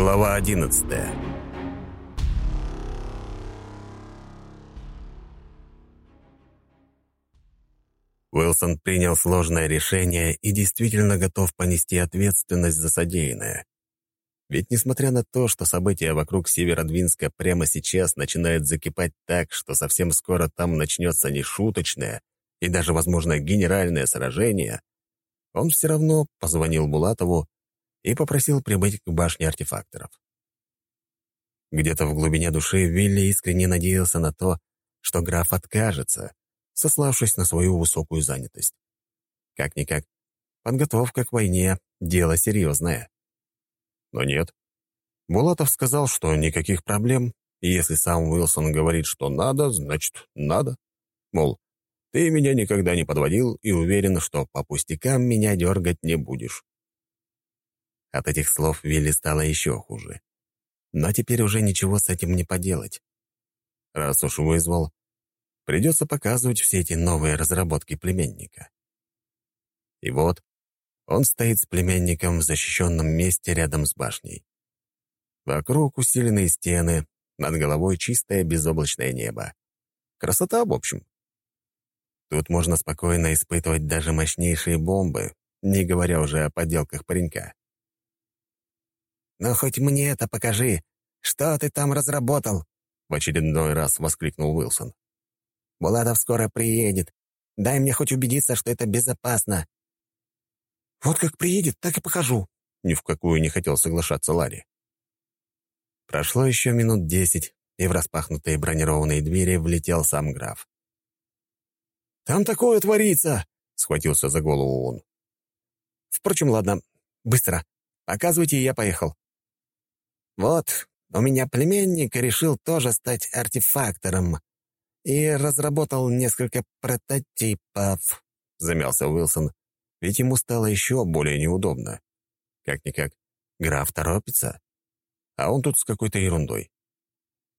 Глава одиннадцатая Уилсон принял сложное решение и действительно готов понести ответственность за содеянное. Ведь несмотря на то, что события вокруг Северодвинска прямо сейчас начинают закипать так, что совсем скоро там начнется нешуточное и даже, возможно, генеральное сражение, он все равно позвонил Булатову и попросил прибыть к башне артефакторов. Где-то в глубине души Вилли искренне надеялся на то, что граф откажется, сославшись на свою высокую занятость. Как-никак, подготовка к войне — дело серьезное. Но нет. Булатов сказал, что никаких проблем, и если сам Уилсон говорит, что надо, значит, надо. Мол, ты меня никогда не подводил и уверен, что по пустякам меня дергать не будешь. От этих слов Вилли стало еще хуже. Но теперь уже ничего с этим не поделать. Раз уж вызвал, придется показывать все эти новые разработки племенника. И вот он стоит с племянником в защищенном месте рядом с башней. Вокруг усиленные стены, над головой чистое безоблачное небо. Красота, в общем. Тут можно спокойно испытывать даже мощнейшие бомбы, не говоря уже о поделках паренька. «Ну, хоть мне это покажи! Что ты там разработал?» — в очередной раз воскликнул Уилсон. «Булатов скоро приедет. Дай мне хоть убедиться, что это безопасно». «Вот как приедет, так и покажу», — ни в какую не хотел соглашаться Ларри. Прошло еще минут десять, и в распахнутые бронированные двери влетел сам граф. «Там такое творится!» — схватился за голову он. «Впрочем, ладно, быстро. Показывайте, я поехал». «Вот, у меня племянник решил тоже стать артефактором и разработал несколько прототипов», — замялся Уилсон, ведь ему стало еще более неудобно. Как-никак, граф торопится, а он тут с какой-то ерундой.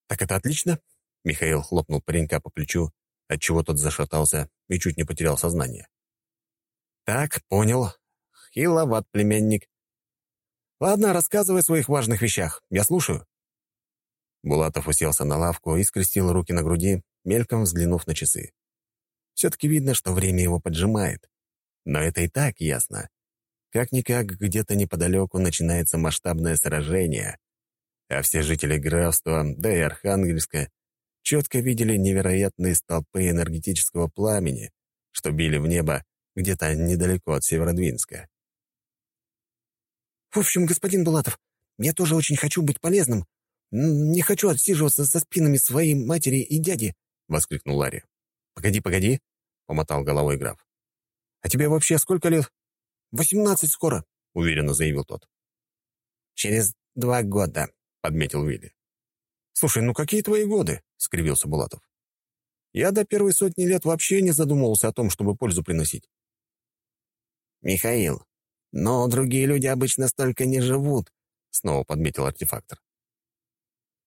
«Так это отлично», — Михаил хлопнул паренька по плечу, отчего тот зашатался и чуть не потерял сознание. «Так, понял. Хиловат племянник. Ладно, рассказывай о своих важных вещах. Я слушаю». Булатов уселся на лавку и скрестил руки на груди, мельком взглянув на часы. Все-таки видно, что время его поджимает. Но это и так ясно. Как-никак где-то неподалеку начинается масштабное сражение, а все жители графства, да и Архангельска, четко видели невероятные столпы энергетического пламени, что били в небо где-то недалеко от Северодвинска. «В общем, господин Булатов, я тоже очень хочу быть полезным. Не хочу отсиживаться за спинами своей матери и дяди», — воскликнул Ларри. «Погоди, погоди», — помотал головой граф. «А тебе вообще сколько лет?» «Восемнадцать скоро», — уверенно заявил тот. «Через два года», — подметил Вилли. «Слушай, ну какие твои годы?» — скривился Булатов. «Я до первой сотни лет вообще не задумывался о том, чтобы пользу приносить». «Михаил, «Но другие люди обычно столько не живут», — снова подметил артефактор.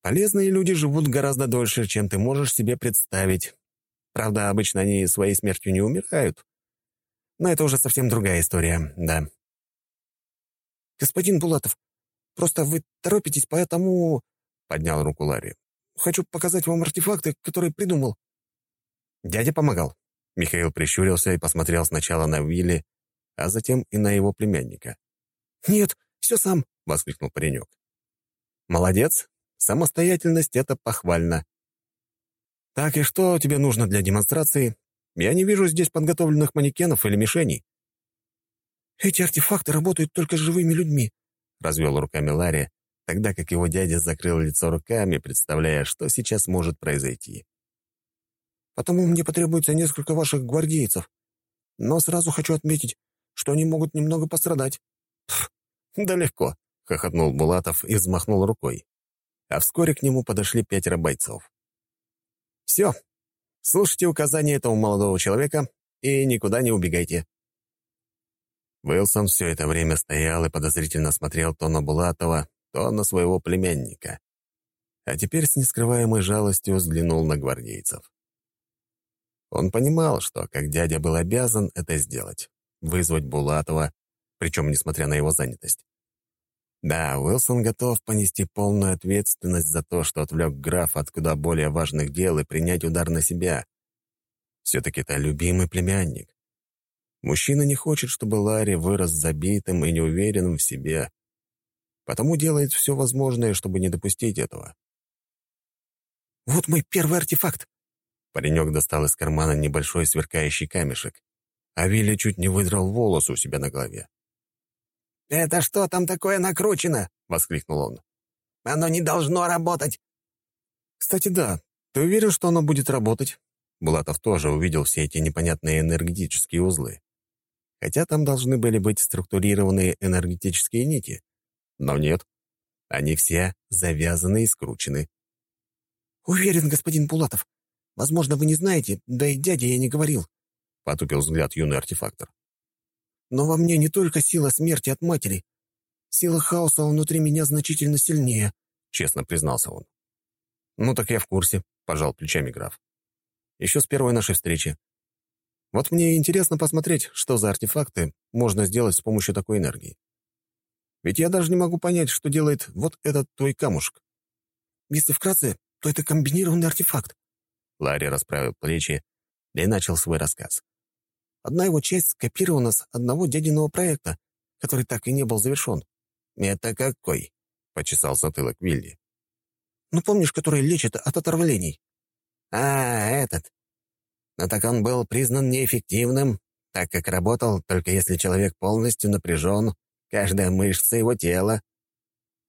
«Полезные люди живут гораздо дольше, чем ты можешь себе представить. Правда, обычно они своей смертью не умирают. Но это уже совсем другая история, да». «Господин Булатов, просто вы торопитесь, поэтому...» — поднял руку Ларри. «Хочу показать вам артефакты, которые придумал». «Дядя помогал». Михаил прищурился и посмотрел сначала на Вилли, а затем и на его племянника. «Нет, все сам!» — воскликнул паренек. «Молодец! Самостоятельность — это похвально. Так, и что тебе нужно для демонстрации? Я не вижу здесь подготовленных манекенов или мишеней». «Эти артефакты работают только с живыми людьми», — развел руками Ларри, тогда как его дядя закрыл лицо руками, представляя, что сейчас может произойти. «Потому мне потребуется несколько ваших гвардейцев. Но сразу хочу отметить, что они могут немного пострадать». «Да легко», — хохотнул Булатов и взмахнул рукой. А вскоре к нему подошли пятеро бойцов. «Все, слушайте указания этого молодого человека и никуда не убегайте». Уилсон все это время стоял и подозрительно смотрел то на Булатова, то на своего племянника. А теперь с нескрываемой жалостью взглянул на гвардейцев. Он понимал, что как дядя был обязан это сделать вызвать Булатова, причем несмотря на его занятость. Да, Уилсон готов понести полную ответственность за то, что отвлек графа от куда более важных дел и принять удар на себя. Все-таки это любимый племянник. Мужчина не хочет, чтобы Ларри вырос забитым и неуверенным в себе, потому делает все возможное, чтобы не допустить этого. «Вот мой первый артефакт!» Паренек достал из кармана небольшой сверкающий камешек, а Вилли чуть не выдрал волос у себя на голове. «Это что там такое накручено?» — воскликнул он. «Оно не должно работать!» «Кстати, да. Ты уверен, что оно будет работать?» Булатов тоже увидел все эти непонятные энергетические узлы. Хотя там должны были быть структурированные энергетические нити. Но нет. Они все завязаны и скручены. «Уверен, господин Булатов. Возможно, вы не знаете, да и дядя я не говорил», — потупил взгляд юный артефактор. «Но во мне не только сила смерти от матери. Сила хаоса внутри меня значительно сильнее», — честно признался он. «Ну так я в курсе», — пожал плечами граф. «Еще с первой нашей встречи. Вот мне интересно посмотреть, что за артефакты можно сделать с помощью такой энергии. Ведь я даже не могу понять, что делает вот этот твой камушек. Если вкратце, то это комбинированный артефакт. Ларри расправил плечи и начал свой рассказ. Одна его часть скопирована с одного дядиного проекта, который так и не был завершен. «Это какой?» — почесал затылок Вилли. «Ну, помнишь, который лечит от отравлений?» «А, этот. Но так он был признан неэффективным, так как работал только если человек полностью напряжен, каждая мышца его тела.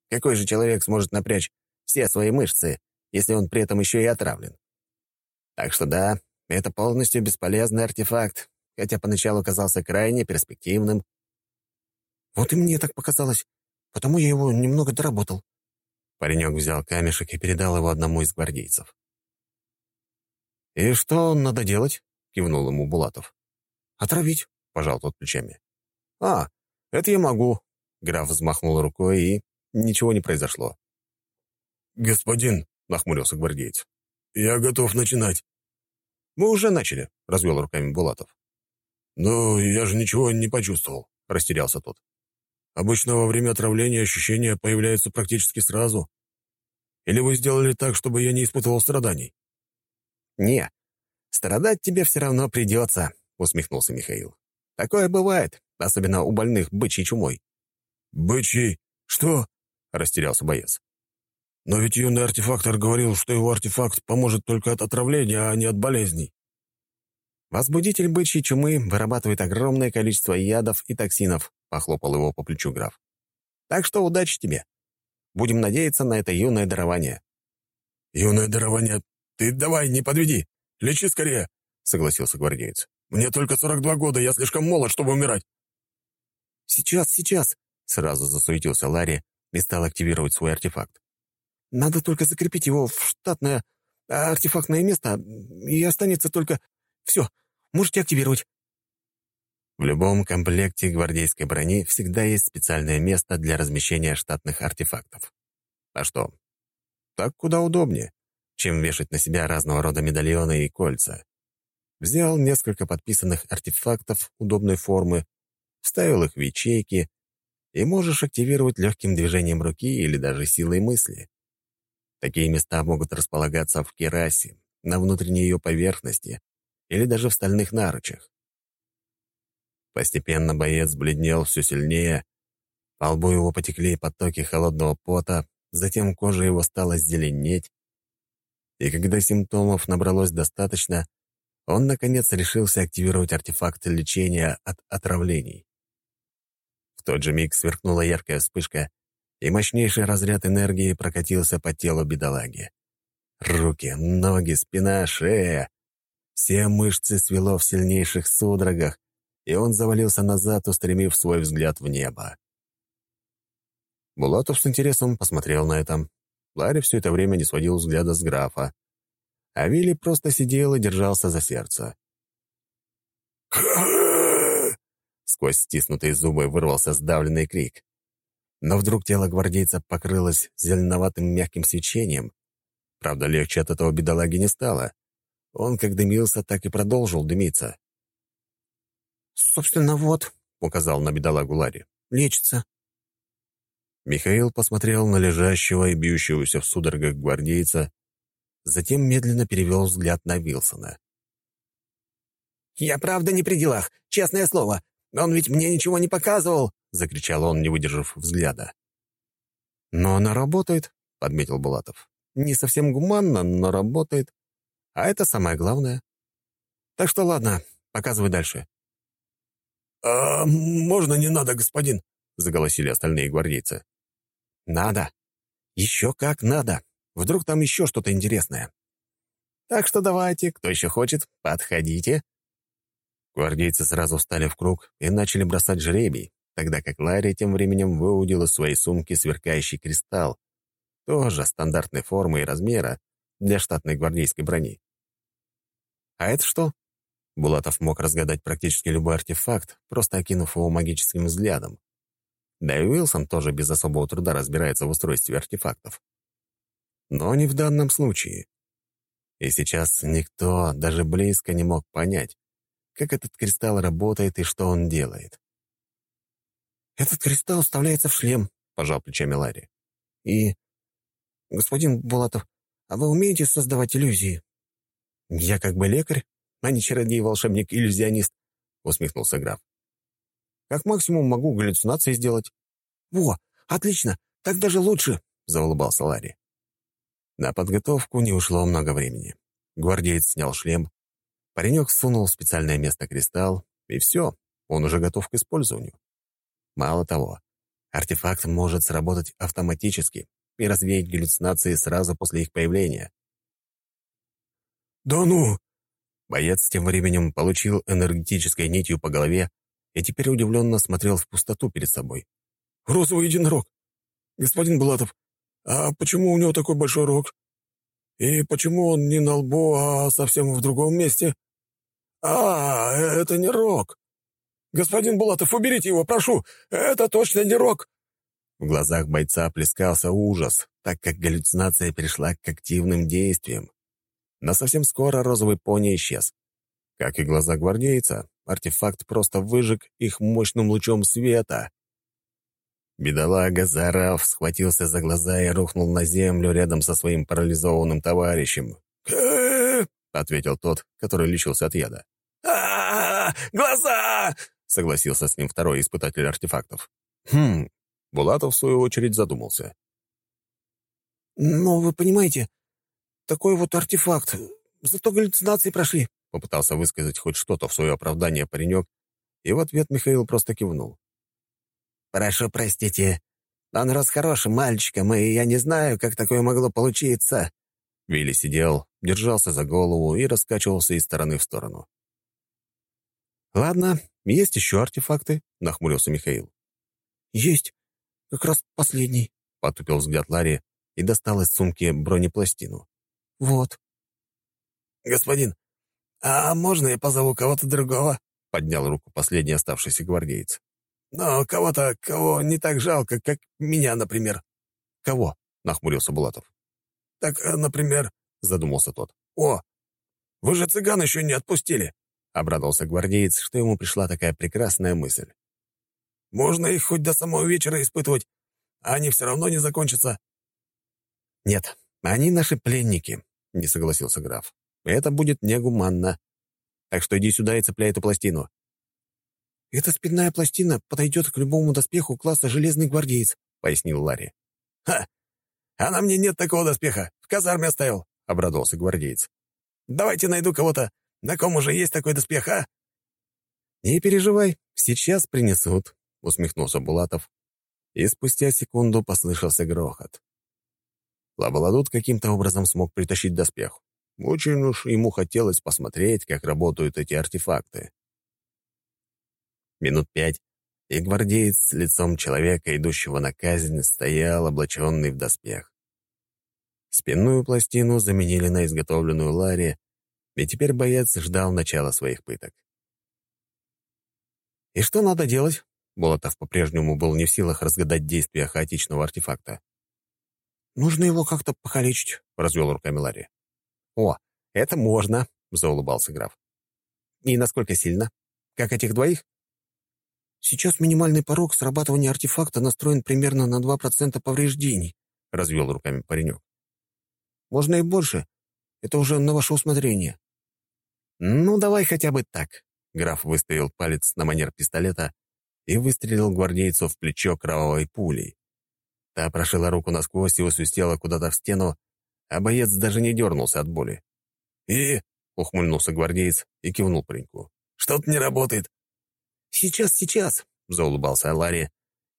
Какой же человек сможет напрячь все свои мышцы, если он при этом еще и отравлен. Так что да, это полностью бесполезный артефакт, хотя поначалу казался крайне перспективным. Вот и мне так показалось, потому я его немного доработал. Паренек взял камешек и передал его одному из гвардейцев. «И что надо делать?» — кивнул ему Булатов. «Отравить», — пожал тот плечами. «А, это я могу», — граф взмахнул рукой, и ничего не произошло. «Господин», — нахмурился гвардеец. «Я готов начинать». «Мы уже начали», — развел руками Булатов. «Но я же ничего не почувствовал», — растерялся тот. «Обычно во время отравления ощущения появляются практически сразу. Или вы сделали так, чтобы я не испытывал страданий?» «Не, страдать тебе все равно придется», — усмехнулся Михаил. «Такое бывает, особенно у больных бычьей чумой». «Бычьей? Что?» — растерялся боец. Но ведь юный артефактор говорил, что его артефакт поможет только от отравления, а не от болезней. «Возбудитель бычьей чумы вырабатывает огромное количество ядов и токсинов», — похлопал его по плечу граф. «Так что удачи тебе. Будем надеяться на это юное дарование». «Юное дарование? Ты давай, не подведи. Лечи скорее», — согласился гвардеец. «Мне только 42 года, я слишком молод, чтобы умирать». «Сейчас, сейчас», — сразу засуетился Ларри и стал активировать свой артефакт. Надо только закрепить его в штатное а, артефактное место, и останется только... Все, можете активировать». В любом комплекте гвардейской брони всегда есть специальное место для размещения штатных артефактов. А что? Так куда удобнее, чем вешать на себя разного рода медальоны и кольца. Взял несколько подписанных артефактов удобной формы, вставил их в ячейки, и можешь активировать легким движением руки или даже силой мысли. Такие места могут располагаться в керасе, на внутренней ее поверхности или даже в стальных наручах. Постепенно боец бледнел все сильнее, по лбу его потекли потоки холодного пота, затем кожа его стала зеленеть, и когда симптомов набралось достаточно, он, наконец, решился активировать артефакт лечения от отравлений. В тот же миг сверкнула яркая вспышка, и мощнейший разряд энергии прокатился по телу бедолаги. Руки, ноги, спина, шея. Все мышцы свело в сильнейших судорогах, и он завалился назад, устремив свой взгляд в небо. Булатов с интересом посмотрел на это. Ларри все это время не сводил взгляда с графа. А Вилли просто сидел и держался за сердце. Сквозь стиснутые зубы вырвался сдавленный крик. Но вдруг тело гвардейца покрылось зеленоватым мягким свечением. Правда, легче от этого бедолаги не стало. Он как дымился, так и продолжил дымиться. «Собственно, вот», — указал на бедолагу Ларри, — «лечится». Михаил посмотрел на лежащего и бьющегося в судорогах гвардейца, затем медленно перевел взгляд на Вилсона. «Я правда не при делах, честное слово. Он ведь мне ничего не показывал!» — закричал он, не выдержав взгляда. «Но она работает», — подметил Булатов. «Не совсем гуманно, но работает. А это самое главное. Так что ладно, показывай дальше». «А можно не надо, господин?» — заголосили остальные гвардейцы. «Надо. Еще как надо. Вдруг там еще что-то интересное. Так что давайте, кто еще хочет, подходите». Гвардейцы сразу встали в круг и начали бросать жребий, тогда как Ларри тем временем выудил из своей сумки сверкающий кристалл, тоже стандартной формы и размера для штатной гвардейской брони. «А это что?» Булатов мог разгадать практически любой артефакт, просто окинув его магическим взглядом. Да и Уилсон тоже без особого труда разбирается в устройстве артефактов. Но не в данном случае. И сейчас никто даже близко не мог понять, как этот кристалл работает и что он делает. «Этот кристалл вставляется в шлем», — пожал плечами Ларри. «И... Господин Булатов, а вы умеете создавать иллюзии?» «Я как бы лекарь, а не чародей, волшебник, иллюзионист», — усмехнулся граф. «Как максимум могу галлюцинации сделать». «Во, отлично, так даже лучше», — заулыбался Ларри. На подготовку не ушло много времени. Гвардеец снял шлем, паренек сунул в специальное место кристалл, и все, он уже готов к использованию. Мало того, артефакт может сработать автоматически и развеять галлюцинации сразу после их появления. «Да ну!» Боец тем временем получил энергетической нитью по голове и теперь удивленно смотрел в пустоту перед собой. «Розовый единорог! Господин Булатов, а почему у него такой большой рог? И почему он не на лбу, а совсем в другом месте? А, это не рог! Господин Булатов, уберите его, прошу! Это точно не рог!» В глазах бойца плескался ужас, так как галлюцинация перешла к активным действиям. Но совсем скоро розовый пони исчез. Как и глаза гвардейца, артефакт просто выжег их мощным лучом света. Бедолага, заорав, схватился за глаза и рухнул на землю рядом со своим парализованным товарищем. ответил тот, который лечился от яда. а Глаза!» — согласился с ним второй испытатель артефактов. «Хм...» — Булатов, в свою очередь, задумался. «Ну, вы понимаете, такой вот артефакт. Зато галлюцинации прошли», — попытался высказать хоть что-то в свое оправдание паренек, и в ответ Михаил просто кивнул. «Прошу простите. Он рос хорошим мальчиком, и я не знаю, как такое могло получиться». Вилли сидел, держался за голову и раскачивался из стороны в сторону. «Ладно, есть еще артефакты», — нахмурился Михаил. «Есть. Как раз последний», — потупил взгляд Ларри и достал из сумки бронепластину. «Вот». «Господин, а можно я позову кого-то другого?» — поднял руку последний оставшийся гвардеец. «Но кого-то, кого не так жалко, как меня, например». «Кого?» — нахмурился Булатов. «Так, э, например...» — задумался тот. «О, вы же цыган еще не отпустили!» — обрадовался гвардеец, что ему пришла такая прекрасная мысль. «Можно их хоть до самого вечера испытывать, а они все равно не закончатся». «Нет, они наши пленники», — не согласился граф. «Это будет негуманно. Так что иди сюда и цепляй эту пластину». «Эта спинная пластина подойдет к любому доспеху класса «Железный гвардеец», — пояснил Ларри. «Ха! А на мне нет такого доспеха. В казарме оставил», — обрадовался гвардеец. «Давайте найду кого-то. На ком уже есть такой доспех, а?» «Не переживай, сейчас принесут», — усмехнулся Булатов. И спустя секунду послышался грохот. Лабаладут каким-то образом смог притащить доспех. Очень уж ему хотелось посмотреть, как работают эти артефакты. Минут пять, и гвардеец с лицом человека, идущего на казнь, стоял, облаченный в доспех. Спинную пластину заменили на изготовленную Ларри, и теперь боец ждал начала своих пыток. «И что надо делать?» Болотов по-прежнему был не в силах разгадать действия хаотичного артефакта. «Нужно его как-то покалечить», — развел руками Ларри. «О, это можно», — заулыбался граф. «И насколько сильно? Как этих двоих?» «Сейчас минимальный порог срабатывания артефакта настроен примерно на 2% повреждений», — развел руками паренек. «Можно и больше. Это уже на ваше усмотрение». «Ну, давай хотя бы так», — граф выставил палец на манер пистолета и выстрелил гвардейцу в плечо кровавой пулей. Та прошила руку насквозь и усвистела куда-то в стену, а боец даже не дернулся от боли. «И?» — ухмыльнулся гвардеец и кивнул пареньку. «Что-то не работает». «Сейчас, сейчас!» — заулыбался Ларри,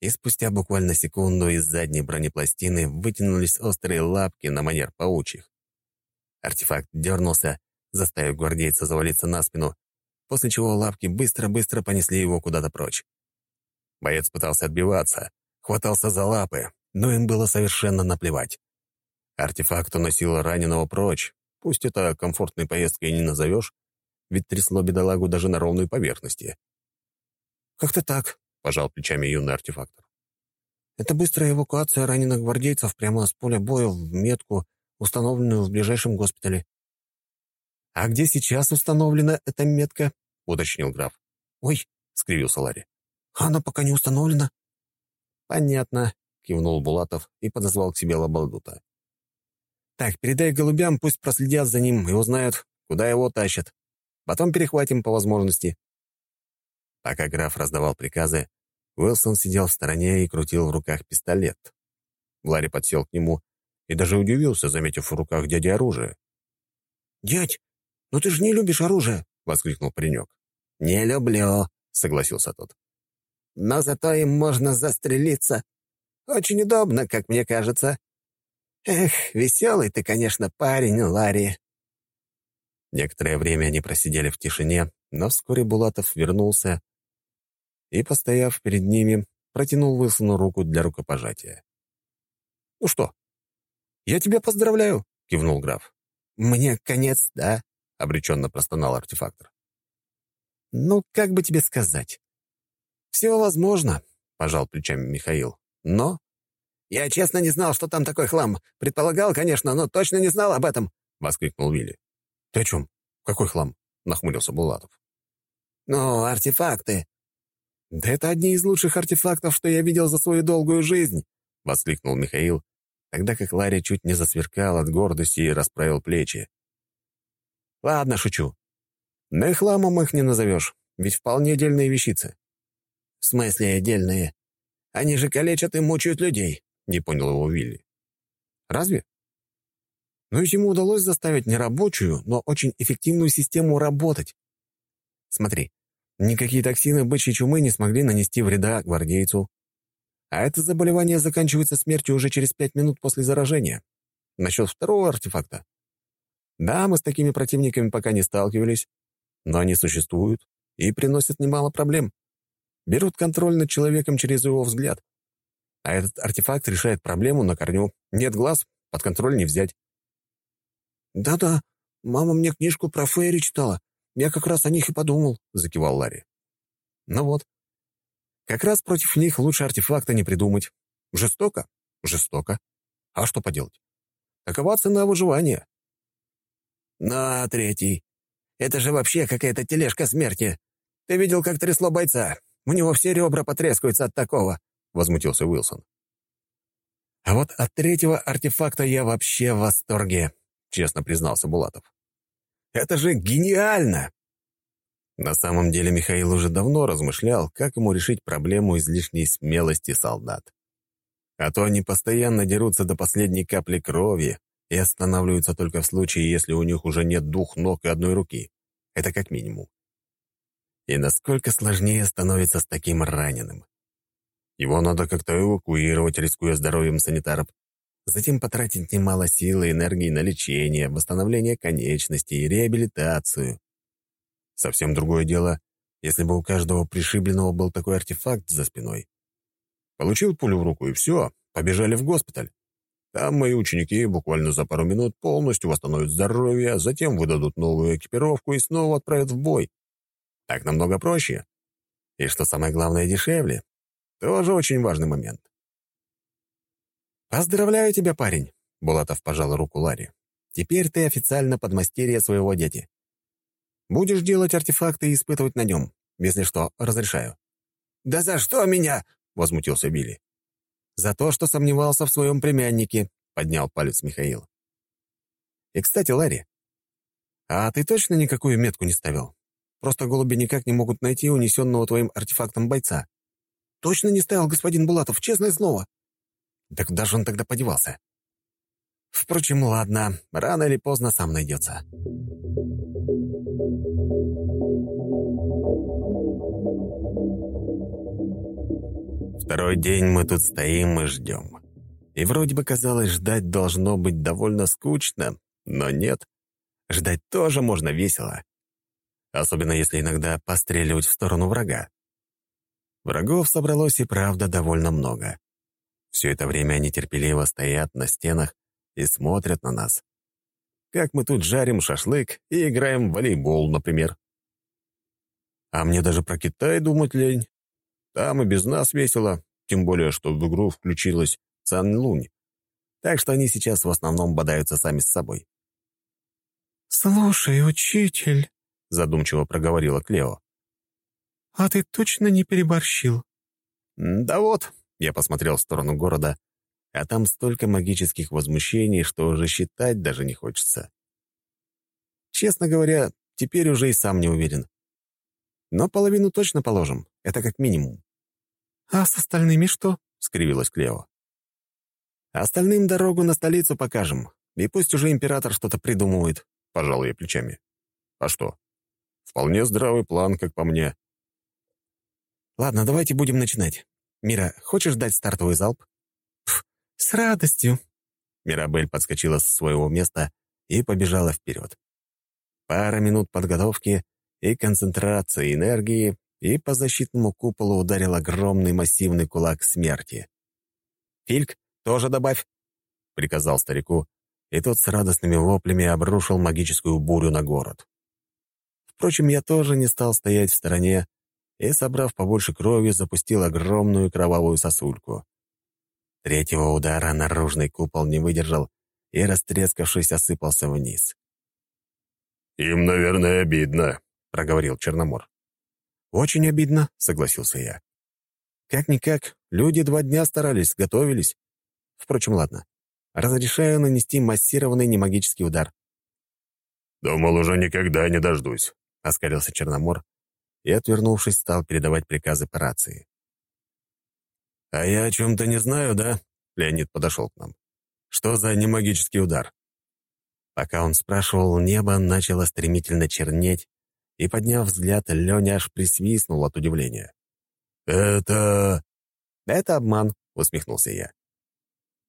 и спустя буквально секунду из задней бронепластины вытянулись острые лапки на манер паучьих. Артефакт дернулся, заставив гвардейца завалиться на спину, после чего лапки быстро-быстро понесли его куда-то прочь. Боец пытался отбиваться, хватался за лапы, но им было совершенно наплевать. Артефакт уносил раненого прочь, пусть это комфортной поездкой не назовешь, ведь трясло бедолагу даже на ровной поверхности. «Как-то так», — пожал плечами юный артефактор. «Это быстрая эвакуация раненых гвардейцев прямо с поля боя в метку, установленную в ближайшем госпитале». «А где сейчас установлена эта метка?» — уточнил граф. «Ой», — скривился Ларри. «Она пока не установлена». «Понятно», — кивнул Булатов и подозвал к себе Лабалдута. «Так, передай голубям, пусть проследят за ним и узнают, куда его тащат. Потом перехватим по возможности». Пока граф раздавал приказы, Уилсон сидел в стороне и крутил в руках пистолет. Ларри подсел к нему и даже удивился, заметив в руках дяди оружие. «Дядь, ну ты же не любишь оружие!» — воскликнул паренек. «Не люблю», — согласился тот. «Но зато им можно застрелиться. Очень удобно, как мне кажется. Эх, веселый ты, конечно, парень, Ларри». Некоторое время они просидели в тишине, но вскоре Булатов вернулся и, постояв перед ними, протянул Уилсону руку для рукопожатия. «Ну что, я тебя поздравляю», — кивнул граф. «Мне конец, да?» — обреченно простонал артефактор. «Ну, как бы тебе сказать?» «Все возможно», — пожал плечами Михаил. «Но...» «Я честно не знал, что там такой хлам. Предполагал, конечно, но точно не знал об этом», — воскликнул Вилли. «Ты о чем? Какой хлам?» — нахмурился Булатов. «Ну, артефакты. «Да это одни из лучших артефактов, что я видел за свою долгую жизнь!» — воскликнул Михаил, тогда как Ларри чуть не засверкал от гордости и расправил плечи. «Ладно, шучу. Но и хламом их не назовешь, ведь вполне дельные вещицы». «В смысле дельные? Они же калечат и мучают людей», — не понял его Вилли. «Разве?» Ну ведь ему удалось заставить нерабочую, но очень эффективную систему работать. Смотри, Никакие токсины бычьей чумы не смогли нанести вреда гвардейцу. А это заболевание заканчивается смертью уже через пять минут после заражения. Насчет второго артефакта. Да, мы с такими противниками пока не сталкивались, но они существуют и приносят немало проблем. Берут контроль над человеком через его взгляд. А этот артефакт решает проблему на корню. Нет глаз, под контроль не взять. «Да-да, мама мне книжку про Фейри читала. Я как раз о них и подумал», — закивал Ларри. «Ну вот. Как раз против них лучше артефакта не придумать. Жестоко? Жестоко. А что поделать? Такова цена выживания». «Ну, а третий? Это же вообще какая-то тележка смерти. Ты видел, как трясло бойца? У него все ребра потрескаются от такого», — возмутился Уилсон. «А вот от третьего артефакта я вообще в восторге», — честно признался Булатов. Это же гениально!» На самом деле Михаил уже давно размышлял, как ему решить проблему излишней смелости солдат. А то они постоянно дерутся до последней капли крови и останавливаются только в случае, если у них уже нет двух ног и одной руки. Это как минимум. И насколько сложнее становится с таким раненым. Его надо как-то эвакуировать, рискуя здоровьем санитаров, Затем потратить немало сил и энергии на лечение, восстановление конечностей, реабилитацию. Совсем другое дело, если бы у каждого пришибленного был такой артефакт за спиной. Получил пулю в руку, и все, побежали в госпиталь. Там мои ученики буквально за пару минут полностью восстановят здоровье, затем выдадут новую экипировку и снова отправят в бой. Так намного проще. И что самое главное, дешевле. Тоже очень важный момент. «Поздравляю тебя, парень!» — Булатов пожал руку Ларе. «Теперь ты официально подмастерье своего дяди. Будешь делать артефакты и испытывать на нем. Если что, разрешаю». «Да за что меня?» — возмутился Билли. «За то, что сомневался в своем племяннике», — поднял палец Михаил. «И, кстати, Ларри, а ты точно никакую метку не ставил? Просто голуби никак не могут найти унесенного твоим артефактом бойца». «Точно не ставил, господин Булатов, честное слово». «Так куда же он тогда подевался?» «Впрочем, ладно, рано или поздно сам найдется». Второй день мы тут стоим и ждем. И вроде бы казалось, ждать должно быть довольно скучно, но нет. Ждать тоже можно весело. Особенно если иногда постреливать в сторону врага. Врагов собралось и правда довольно много. Все это время они терпеливо стоят на стенах и смотрят на нас. Как мы тут жарим шашлык и играем в волейбол, например. А мне даже про Китай думать лень. Там и без нас весело, тем более, что в игру включилась Цан Лунь. Так что они сейчас в основном бодаются сами с собой. «Слушай, учитель», — задумчиво проговорила Клео, «а ты точно не переборщил?» «Да вот», — я посмотрел в сторону города, а там столько магических возмущений, что уже считать даже не хочется. Честно говоря, теперь уже и сам не уверен. Но половину точно положим, это как минимум. «А с остальными что?» — скривилась Клео. «Остальным дорогу на столицу покажем, и пусть уже император что-то придумывает», — пожал я плечами. «А что? Вполне здравый план, как по мне». «Ладно, давайте будем начинать. Мира, хочешь дать стартовый залп?» Пф, «С радостью». Мирабель подскочила со своего места и побежала вперед. Пара минут подготовки и концентрации энергии, и по защитному куполу ударил огромный массивный кулак смерти. «Фильк, тоже добавь!» — приказал старику, и тот с радостными воплями обрушил магическую бурю на город. Впрочем, я тоже не стал стоять в стороне и, собрав побольше крови, запустил огромную кровавую сосульку. Третьего удара наружный купол не выдержал и, растрескавшись, осыпался вниз. «Им, наверное, обидно», — проговорил Черномор. «Очень обидно», — согласился я. «Как-никак, люди два дня старались, готовились. Впрочем, ладно. Разрешаю нанести массированный немагический удар». «Думал, уже никогда не дождусь», — оскалился Черномор и, отвернувшись, стал передавать приказы по рации. «А я о чем-то не знаю, да?» — Леонид подошел к нам. «Что за немагический удар?» Пока он спрашивал, небо начало стремительно чернеть, и, подняв взгляд, Леня аж присвистнул от удивления. «Это...» «Это обман», — усмехнулся я.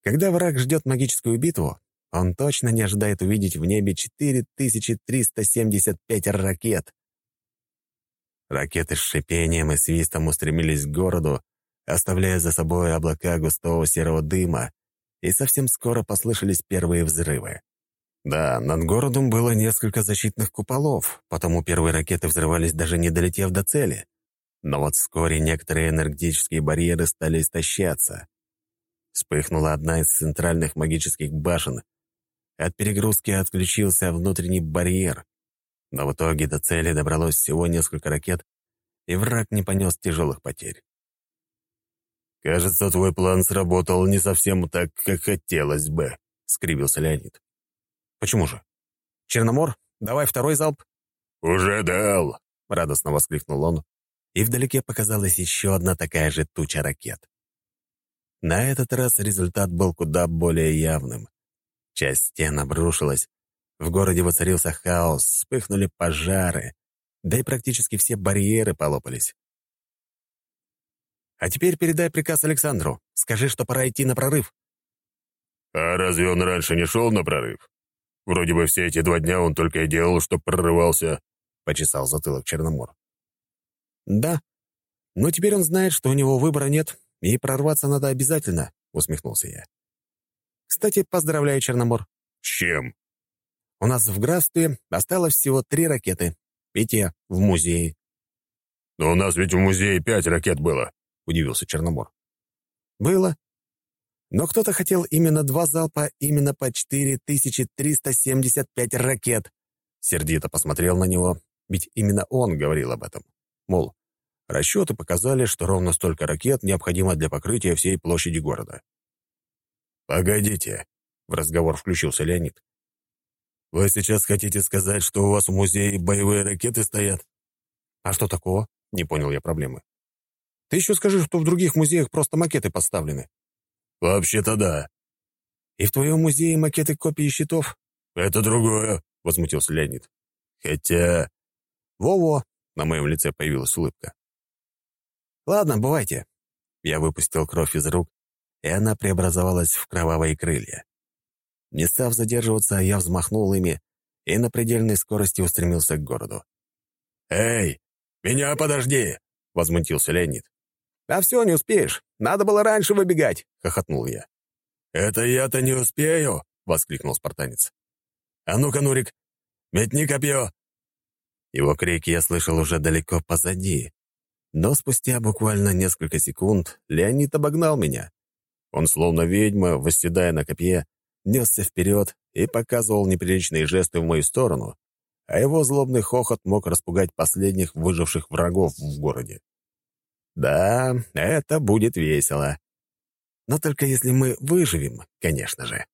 «Когда враг ждет магическую битву, он точно не ожидает увидеть в небе 4375 ракет». Ракеты с шипением и свистом устремились к городу, оставляя за собой облака густого серого дыма, и совсем скоро послышались первые взрывы. Да, над городом было несколько защитных куполов, потому первые ракеты взрывались даже не долетев до цели. Но вот вскоре некоторые энергетические барьеры стали истощаться. Вспыхнула одна из центральных магических башен. От перегрузки отключился внутренний барьер. Но в итоге до цели добралось всего несколько ракет, и враг не понес тяжелых потерь. «Кажется, твой план сработал не совсем так, как хотелось бы», — скривился Леонид. Почему же? Черномор, давай второй залп. Уже дал, радостно воскликнул он, и вдалеке показалась еще одна такая же туча ракет. На этот раз результат был куда более явным. Часть стен обрушилась, в городе воцарился хаос, вспыхнули пожары, да и практически все барьеры полопались. «А теперь передай приказ Александру. Скажи, что пора идти на прорыв». «А разве он раньше не шел на прорыв?» Вроде бы все эти два дня он только и делал, что прорывался», — почесал затылок Черномор. «Да, но теперь он знает, что у него выбора нет, и прорваться надо обязательно», — усмехнулся я. «Кстати, поздравляю, Черномор». «С чем?» «У нас в графстве осталось всего три ракеты, и те в музее». «Но у нас ведь в музее пять ракет было», — удивился Черномор. «Было, но кто-то хотел именно два залпа, именно по 4375 ракет. Сердито посмотрел на него, ведь именно он говорил об этом. Мол, Расчеты показали, что ровно столько ракет необходимо для покрытия всей площади города. «Погодите», — в разговор включился Леонид. «Вы сейчас хотите сказать, что у вас в музее боевые ракеты стоят?» «А что такого?» — не понял я проблемы. «Ты еще скажи, что в других музеях просто макеты поставлены». «Вообще-то да». «И в твоем музее макеты копии щитов?» «Это другое», — возмутился Леонид. «Хотя...» «Во-во!» — на моем лице появилась улыбка. «Ладно, бывайте». Я выпустил кровь из рук, и она преобразовалась в кровавые крылья. Не став задерживаться, я взмахнул ими и на предельной скорости устремился к городу. «Эй, меня подожди!» — возмутился Леонид. «А все, не успеешь. Надо было раньше выбегать!» — хохотнул я. «Это я-то не успею!» — воскликнул спартанец. «А ну-ка, Нурик, метни копье!» Его крики я слышал уже далеко позади, но спустя буквально несколько секунд Леонид обогнал меня. Он, словно ведьма, восседая на копье, несся вперед и показывал неприличные жесты в мою сторону, а его злобный хохот мог распугать последних выживших врагов в городе. Да, это будет весело. Но только если мы выживем, конечно же.